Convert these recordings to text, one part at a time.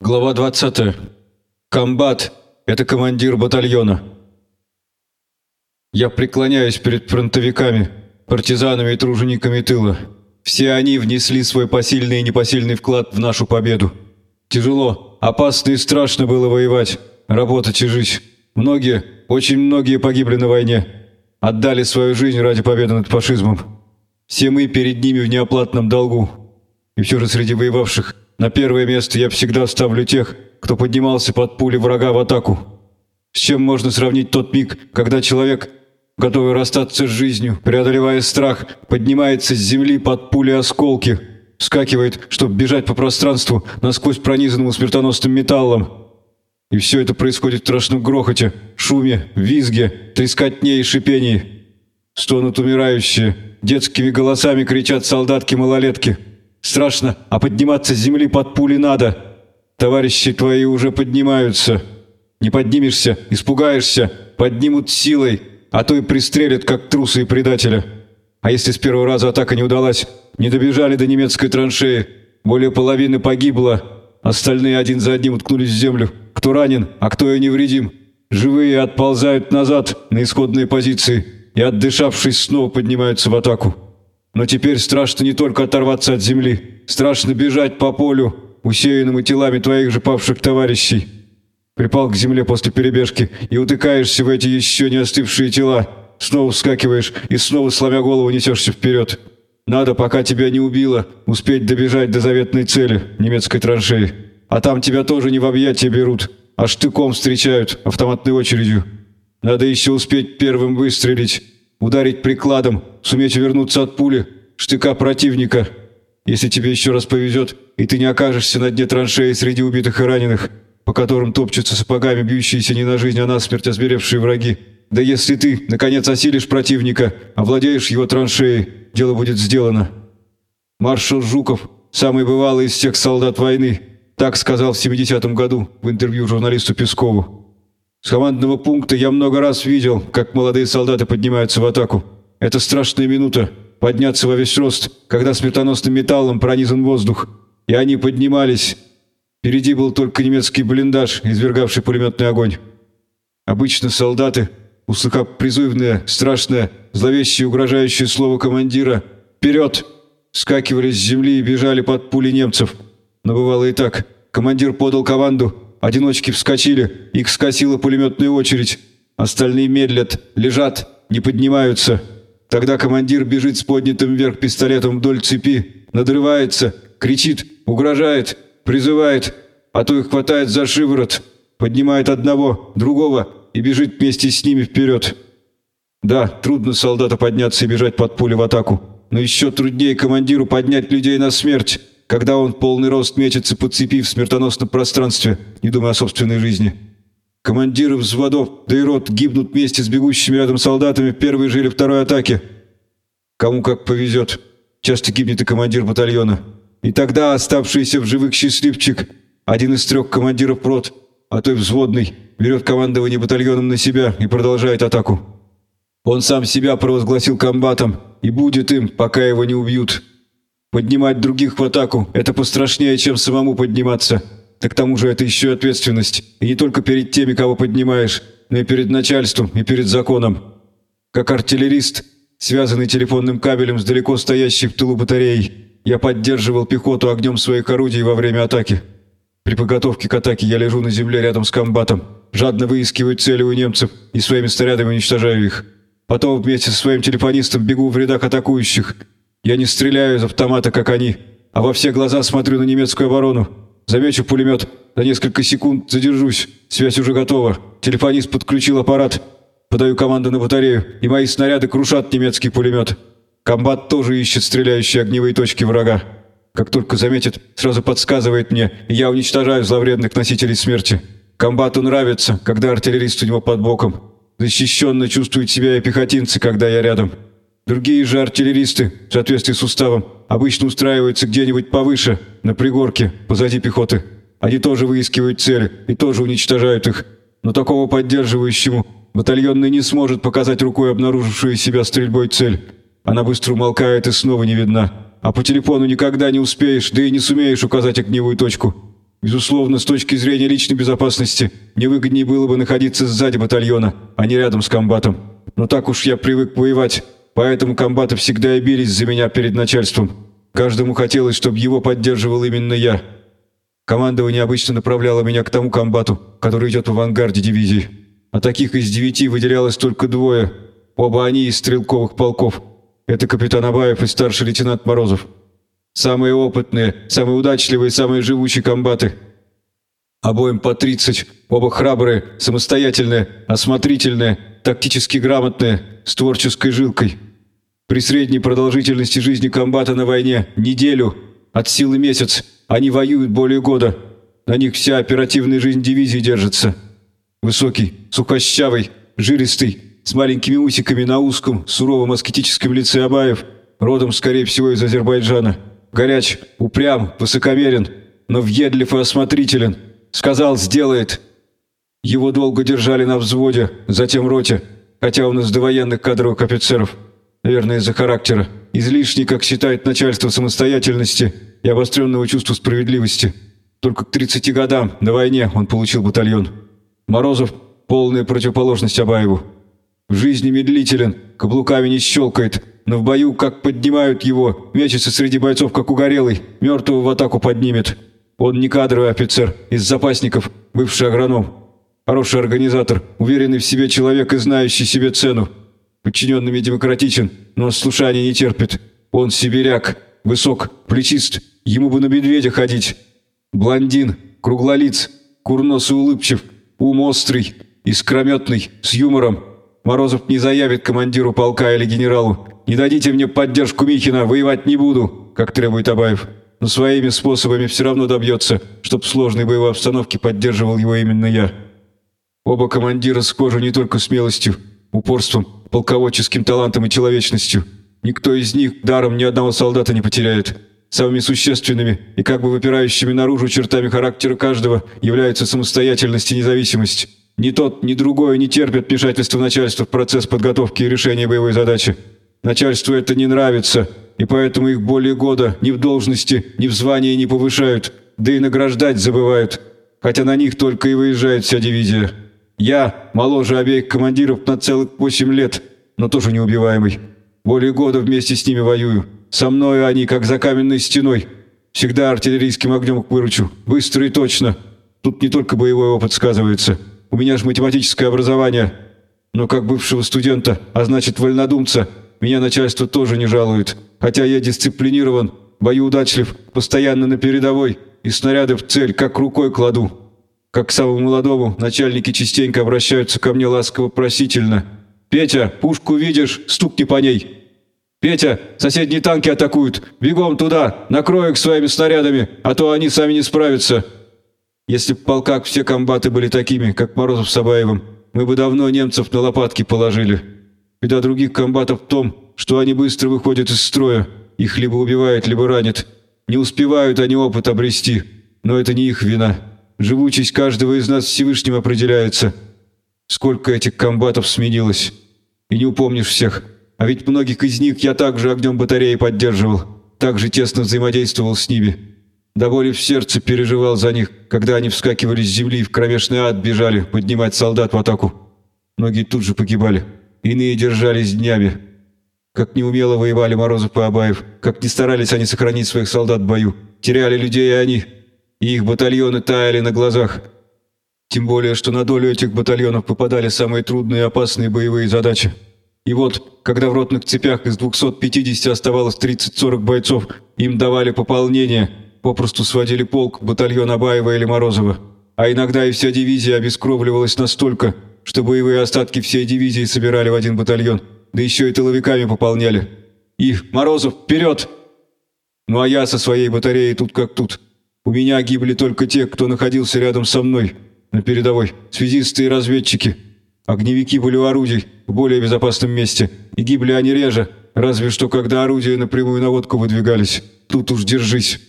Глава 20. Комбат – это командир батальона. Я преклоняюсь перед фронтовиками, партизанами и тружениками тыла. Все они внесли свой посильный и непосильный вклад в нашу победу. Тяжело, опасно и страшно было воевать, работать и жить. Многие, очень многие погибли на войне, отдали свою жизнь ради победы над фашизмом. Все мы перед ними в неоплатном долгу. И все же среди воевавших на первое место я всегда ставлю тех, кто поднимался под пули врага в атаку. С чем можно сравнить тот миг, когда человек, готовый расстаться с жизнью, преодолевая страх, поднимается с земли под пули осколки, вскакивает, чтобы бежать по пространству, насквозь пронизанному смертоносным металлом. И все это происходит в страшном грохоте, шуме, визге, трескотне и шипении. Стонут умирающие, детскими голосами кричат солдатки-малолетки – Страшно, а подниматься с земли под пули надо. Товарищи твои уже поднимаются. Не поднимешься, испугаешься, поднимут силой, а то и пристрелят, как трусы и предателя. А если с первого раза атака не удалась, не добежали до немецкой траншеи, более половины погибло, остальные один за одним уткнулись в землю. Кто ранен, а кто и невредим. Живые отползают назад на исходные позиции и, отдышавшись, снова поднимаются в атаку. Но теперь страшно не только оторваться от земли, страшно бежать по полю, усеянному телами твоих же павших товарищей. Припал к земле после перебежки и утыкаешься в эти еще не остывшие тела, снова вскакиваешь и снова, сломя голову, несешься вперед. Надо, пока тебя не убило, успеть добежать до заветной цели, немецкой траншеи. А там тебя тоже не в объятия берут, а штыком встречают, автоматной очередью. Надо еще успеть первым выстрелить, ударить прикладом, суметь увернуться от пули, штыка противника. Если тебе еще раз повезет, и ты не окажешься на дне траншеи среди убитых и раненых, по которым топчутся сапогами бьющиеся не на жизнь, а на смерть озверевшие враги. Да если ты, наконец, осилишь противника, овладеешь его траншеей, дело будет сделано. Маршал Жуков, самый бывалый из всех солдат войны, так сказал в 70-м году в интервью журналисту Пескову. С командного пункта я много раз видел, как молодые солдаты поднимаются в атаку. Это страшная минута – подняться во весь рост, когда смертоносным металлом пронизан воздух. И они поднимались. Впереди был только немецкий блиндаж, извергавший пулеметный огонь. Обычно солдаты, услыхав призывное, страшное, зловещее угрожающее слово командира «Вперед!» скакивали с земли и бежали под пули немцев. Но бывало и так. Командир подал команду – Одиночки вскочили, их скосила пулеметная очередь. Остальные медлят, лежат, не поднимаются. Тогда командир бежит с поднятым вверх пистолетом вдоль цепи, надрывается, кричит, угрожает, призывает, а то их хватает за шиворот, поднимает одного, другого и бежит вместе с ними вперед. Да, трудно солдату подняться и бежать под пули в атаку, но еще труднее командиру поднять людей на смерть когда он полный рост мечется по цепи в смертоносном пространстве, не думая о собственной жизни. Командиры взводов, да и рот гибнут вместе с бегущими рядом солдатами в первой же или второй атаке. Кому как повезет. Часто гибнет и командир батальона. И тогда оставшийся в живых счастливчик, один из трех командиров рот, а то и взводный, берет командование батальоном на себя и продолжает атаку. Он сам себя провозгласил комбатом и будет им, пока его не убьют. Поднимать других в атаку – это пострашнее, чем самому подниматься. Да к тому же это еще ответственность. И не только перед теми, кого поднимаешь, но и перед начальством, и перед законом. Как артиллерист, связанный телефонным кабелем с далеко стоящей в тылу батареей, я поддерживал пехоту огнем своих орудий во время атаки. При подготовке к атаке я лежу на земле рядом с комбатом, жадно выискиваю цели у немцев и своими снарядами уничтожаю их. Потом вместе со своим телефонистом бегу в рядах атакующих – я не стреляю из автомата, как они, а во все глаза смотрю на немецкую оборону. Замечу пулемет, за несколько секунд задержусь, связь уже готова. Телефонист подключил аппарат, подаю команду на батарею, и мои снаряды крушат немецкий пулемет. Комбат тоже ищет стреляющие огневые точки врага. Как только заметит, сразу подсказывает мне, и я уничтожаю зловредных носителей смерти. Комбату нравится, когда артиллерист у него под боком. Защищенно чувствуют себя и пехотинцы, когда я рядом. Другие же артиллеристы, в соответствии с уставом, обычно устраиваются где-нибудь повыше, на пригорке, позади пехоты. Они тоже выискивают цели и тоже уничтожают их. Но такого поддерживающему батальонный не сможет показать рукой обнаружившую себя стрельбой цель. Она быстро умолкает и снова не видна. А по телефону никогда не успеешь, да и не сумеешь указать огневую точку. Безусловно, с точки зрения личной безопасности, мне выгоднее было бы находиться сзади батальона, а не рядом с комбатом. Но так уж я привык воевать, поэтому комбаты всегда и бились за меня перед начальством. Каждому хотелось, чтобы его поддерживал именно я. Командование обычно направляло меня к тому комбату, который идет в авангарде дивизии. А таких из девяти выделялось только двое. Оба они из стрелковых полков. Это капитан Абаев и старший лейтенант Морозов. Самые опытные, самые удачливые, самые живучие комбаты. Обоим по 30, оба храбрые, самостоятельные, осмотрительные, тактически грамотные, с творческой жилкой. При средней продолжительности жизни комбата на войне – неделю, от силы месяц, они воюют более года. На них вся оперативная жизнь дивизии держится. Высокий, сухощавый, жилистый, с маленькими усиками на узком, суровом аскетическом лице Абаев, родом, скорее всего, из Азербайджана – Горяч, упрям, высокомерен, но въедлив и осмотрителен. Сказал, сделает. Его долго держали на взводе, затем роте, хотя он из довоенных кадровых офицеров. Наверное, из-за характера. Излишний, как считает начальство, самостоятельности и обостренного чувства справедливости. Только к 30 годам на войне он получил батальон. Морозов – полная противоположность Абаеву. В жизни медлителен, каблуками не щелкает, но в бою, как поднимают его, мечется среди бойцов, как угорелый, мертвого в атаку поднимет. Он не кадровый офицер, из запасников, бывший агроном. Хороший организатор, уверенный в себе человек и знающий себе цену. Подчиненными демократичен, но слушания не терпит. Он сибиряк, высок, плечист, ему бы на медведя ходить. Блондин, круглолиц, курнос и улыбчив, ум острый, искрометный, с юмором, Морозов не заявит командиру полка или генералу. «Не дадите мне поддержку Михина, воевать не буду», как требует Абаев. Но своими способами все равно добьется, чтоб в сложной боевой обстановке поддерживал его именно я. Оба командира схожи не только смелостью, упорством, полководческим талантом и человечностью. Никто из них даром ни одного солдата не потеряет. Самыми существенными и как бы выпирающими наружу чертами характера каждого являются самостоятельность и независимость. Ни тот, ни другой не терпят вмешательства начальства в процесс подготовки и решения боевой задачи. Начальству это не нравится, и поэтому их более года ни в должности, ни в звании не повышают, да и награждать забывают, хотя на них только и выезжает вся дивизия. Я моложе обеих командиров на целых восемь лет, но тоже неубиваемый. Более года вместе с ними воюю. Со мною они, как за каменной стеной. Всегда артиллерийским огнем их выручу. Быстро и точно. Тут не только боевой опыт сказывается». У меня же математическое образование. Но как бывшего студента, а значит вольнодумца, меня начальство тоже не жалует. Хотя я дисциплинирован, бою удачлив, постоянно на передовой и снаряды в цель как рукой кладу. Как к самому молодому, начальники частенько обращаются ко мне ласково-просительно. «Петя, пушку видишь? Стукни по ней!» «Петя, соседние танки атакуют! Бегом туда! Накрой их своими снарядами, а то они сами не справятся!» Если б в полках все комбаты были такими, как Морозов с Абаевым, мы бы давно немцев на лопатки положили. Беда других комбатов в том, что они быстро выходят из строя, их либо убивают, либо ранят. Не успевают они опыт обрести, но это не их вина. Живучесть каждого из нас Всевышним определяется. Сколько этих комбатов сменилось. И не упомнишь всех. А ведь многих из них я также огнем батареи поддерживал, также тесно взаимодействовал с ними». До боли в сердце переживал за них, когда они вскакивали с земли и в кромешный ад бежали поднимать солдат в атаку. Многие тут же погибали, иные держались днями. Как неумело воевали Морозов и Абаев, как не старались они сохранить своих солдат в бою. Теряли людей и они, и их батальоны таяли на глазах. Тем более, что на долю этих батальонов попадали самые трудные и опасные боевые задачи. И вот, когда в ротных цепях из 250 оставалось 30-40 бойцов, им давали пополнение – попросту сводили полк, батальон Абаева или Морозова. А иногда и вся дивизия обескровливалась настолько, что боевые остатки всей дивизии собирали в один батальон, да еще и тыловиками пополняли. И «Морозов, вперед!» Ну а я со своей батареей тут как тут. У меня гибли только те, кто находился рядом со мной, на передовой, связисты и разведчики. Огневики были у орудий, в более безопасном месте, и гибли они реже, разве что когда орудия на прямую наводку выдвигались. Тут уж держись.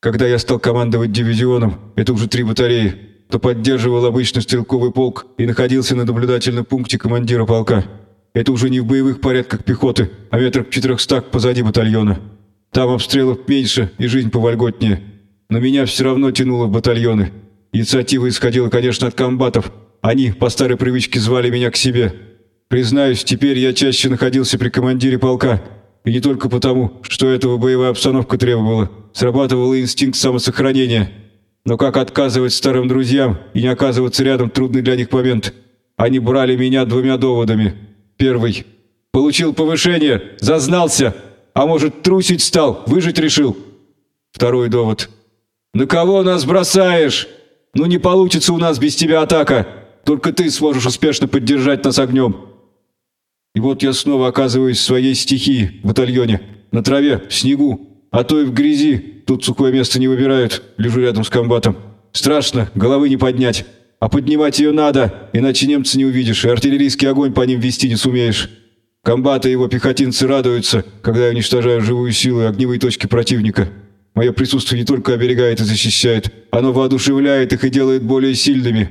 Когда я стал командовать дивизионом, это уже три батареи, то поддерживал обычный стрелковый полк и находился на наблюдательном пункте командира полка. Это уже не в боевых порядках пехоты, а метрах четырехстах позади батальона. Там обстрелов меньше и жизнь повольготнее. Но меня все равно тянуло в батальоны. Инициатива исходила, конечно, от комбатов. Они по старой привычке звали меня к себе. Признаюсь, теперь я чаще находился при командире полка. И не только потому, что этого боевая обстановка требовала. Срабатывал инстинкт самосохранения. Но как отказывать старым друзьям и не оказываться рядом трудный для них момент? Они брали меня двумя доводами. Первый. Получил повышение, зазнался. А может, трусить стал, выжить решил. Второй довод. «На кого нас бросаешь? Ну не получится у нас без тебя атака. Только ты сможешь успешно поддержать нас огнем». И вот я снова оказываюсь в своей стихии, в батальоне, на траве, в снегу, а то и в грязи. Тут сухое место не выбирают, лежу рядом с комбатом. Страшно, головы не поднять. А поднимать ее надо, иначе немца не увидишь, и артиллерийский огонь по ним вести не сумеешь. Комбаты и его пехотинцы радуются, когда я уничтожаю живую силу и огневые точки противника. Мое присутствие не только оберегает и защищает, оно воодушевляет их и делает более сильными.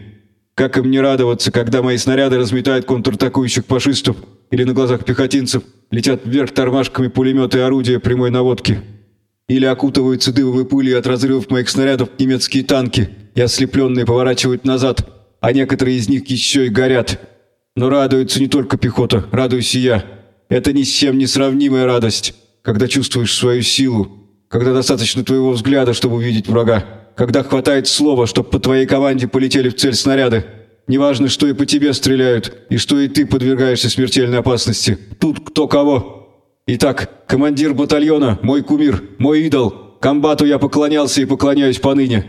Как им не радоваться, когда мои снаряды разметают контратакующих фашистов или на глазах пехотинцев летят вверх тормашками пулеметы и орудия прямой наводки. Или окутываются дымовой пылью от разрывов моих снарядов немецкие танки, и ослепленные поворачивают назад, а некоторые из них еще и горят. Но радуется не только пехота, радуюсь и я. Это ни с чем не сравнимая радость, когда чувствуешь свою силу, когда достаточно твоего взгляда, чтобы увидеть врага, когда хватает слова, чтобы по твоей команде полетели в цель снаряды. Неважно, что и по тебе стреляют, и что и ты подвергаешься смертельной опасности. Тут кто кого. Итак, командир батальона, мой кумир, мой идол. Комбату я поклонялся и поклоняюсь поныне.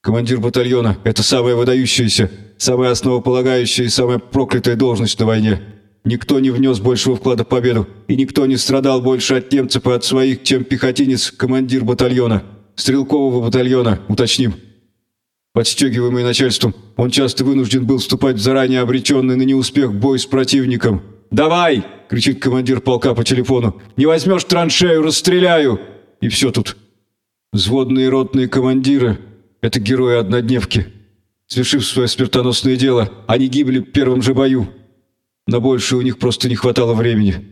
Командир батальона – это самая выдающаяся, самая основополагающая и самая проклятая должность на войне. Никто не внес большего вклада в победу, и никто не страдал больше от немцев и от своих, чем пехотинец, командир батальона, стрелкового батальона, уточним. Подстегиваемый начальством, он часто вынужден был вступать в заранее обреченный на неуспех бой с противником. «Давай!» – кричит командир полка по телефону. «Не возьмешь траншею, расстреляю!» И все тут. Взводные ротные командиры – это герои однодневки. Свершив свое смертоносное дело, они гибли в первом же бою. На больше у них просто не хватало времени.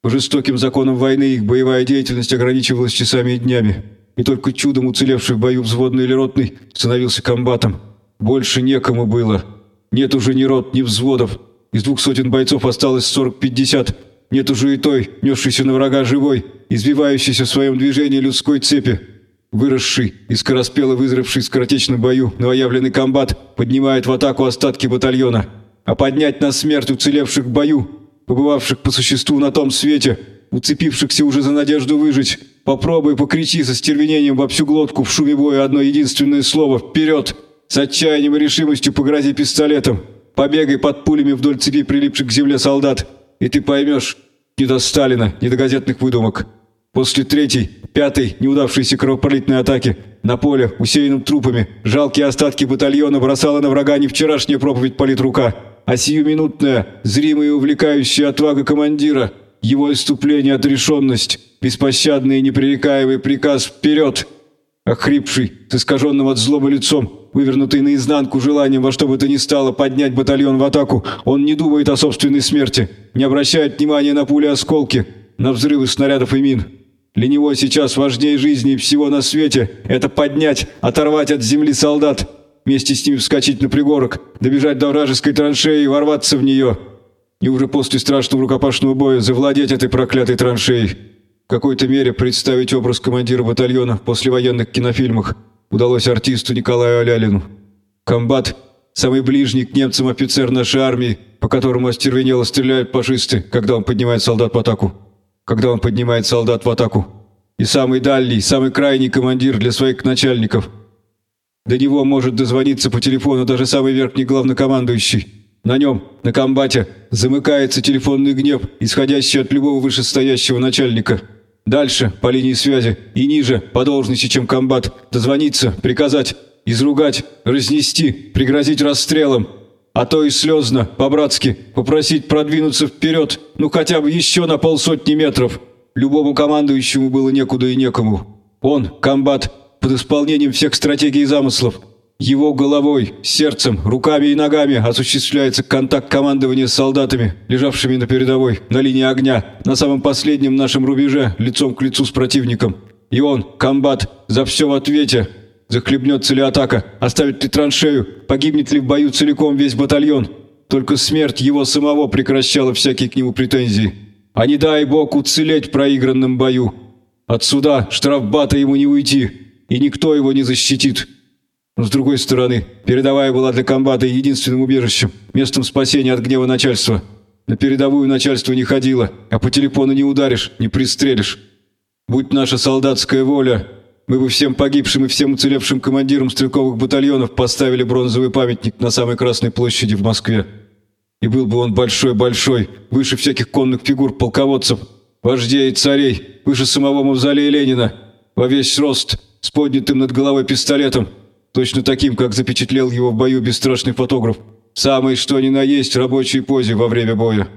По жестоким законам войны их боевая деятельность ограничивалась часами и днями. И только чудом уцелевший в бою взводный или ротный становился комбатом. Больше некому было. Нет уже ни рот, ни взводов. Из двух сотен бойцов осталось сорок-пятьдесят. Нет уже и той, несшейся на врага живой, избивающейся в своем движении людской цепи. Выросший и скороспело вызревший в скоротечном бою новоявленный комбат поднимает в атаку остатки батальона – а поднять на смерть уцелевших в бою, побывавших по существу на том свете, уцепившихся уже за надежду выжить. Попробуй покричи со стервенением во всю глотку в шуме боя одно единственное слово «Вперед!» С отчаянием и решимостью погрози пистолетом. Побегай под пулями вдоль цепи прилипших к земле солдат, и ты поймешь, не до Сталина, не до газетных выдумок. После третьей, пятой неудавшейся кровопролитной атаки на поле, усеянном трупами, жалкие остатки батальона бросала на врага не вчерашняя проповедь политрука, а сиюминутная, зримая и увлекающая отвага командира, его иступление отрешенность, беспощадный и непререкаемый приказ «Вперед!» Охрипший, с искаженным от злобы лицом, вывернутый наизнанку желанием во что бы то ни стало поднять батальон в атаку, он не думает о собственной смерти, не обращает внимания на пули осколки, на взрывы снарядов и мин. Для него сейчас важнее жизни и всего на свете – это поднять, оторвать от земли солдат, вместе с ним вскочить на пригорок, добежать до вражеской траншеи и ворваться в нее. И уже после страшного рукопашного боя завладеть этой проклятой траншеей. В какой-то мере представить образ командира батальона в послевоенных кинофильмах удалось артисту Николаю Алялину. Комбат – самый ближний к немцам офицер нашей армии, по которому остервенело стреляют фашисты, когда он поднимает солдат в атаку. Когда он поднимает солдат в атаку. И самый дальний, самый крайний командир для своих начальников – до него может дозвониться по телефону даже самый верхний главнокомандующий. На нем, на комбате, замыкается телефонный гнев, исходящий от любого вышестоящего начальника. Дальше, по линии связи, и ниже, по должности, чем комбат, дозвониться, приказать, изругать, разнести, пригрозить расстрелом. А то и слезно, по-братски, попросить продвинуться вперед, ну хотя бы еще на полсотни метров. Любому командующему было некуда и некому. Он, комбат, под исполнением всех стратегий и замыслов. Его головой, сердцем, руками и ногами осуществляется контакт командования с солдатами, лежавшими на передовой, на линии огня, на самом последнем нашем рубеже, лицом к лицу с противником. И он, комбат, за все в ответе, Захлебнется ли атака, оставит ли траншею, погибнет ли в бою целиком весь батальон. Только смерть его самого прекращала всякие к нему претензии. А не дай бог уцелеть в проигранном бою. Отсюда штрафбата ему не уйти, и никто его не защитит. Но с другой стороны, передовая была для комбата единственным убежищем, местом спасения от гнева начальства. На передовую начальство не ходило, а по телефону не ударишь, не пристрелишь. Будь наша солдатская воля, мы бы всем погибшим и всем уцелевшим командирам стрелковых батальонов поставили бронзовый памятник на самой Красной площади в Москве. И был бы он большой-большой, выше всяких конных фигур полководцев, вождей и царей, выше самого мавзолея Ленина, во весь рост, с поднятым над головой пистолетом, точно таким, как запечатлел его в бою бесстрашный фотограф. Самый что ни на есть в рабочей позе во время боя.